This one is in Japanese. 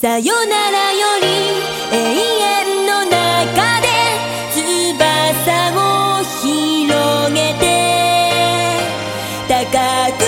さよならより永遠の中で翼を広げて高く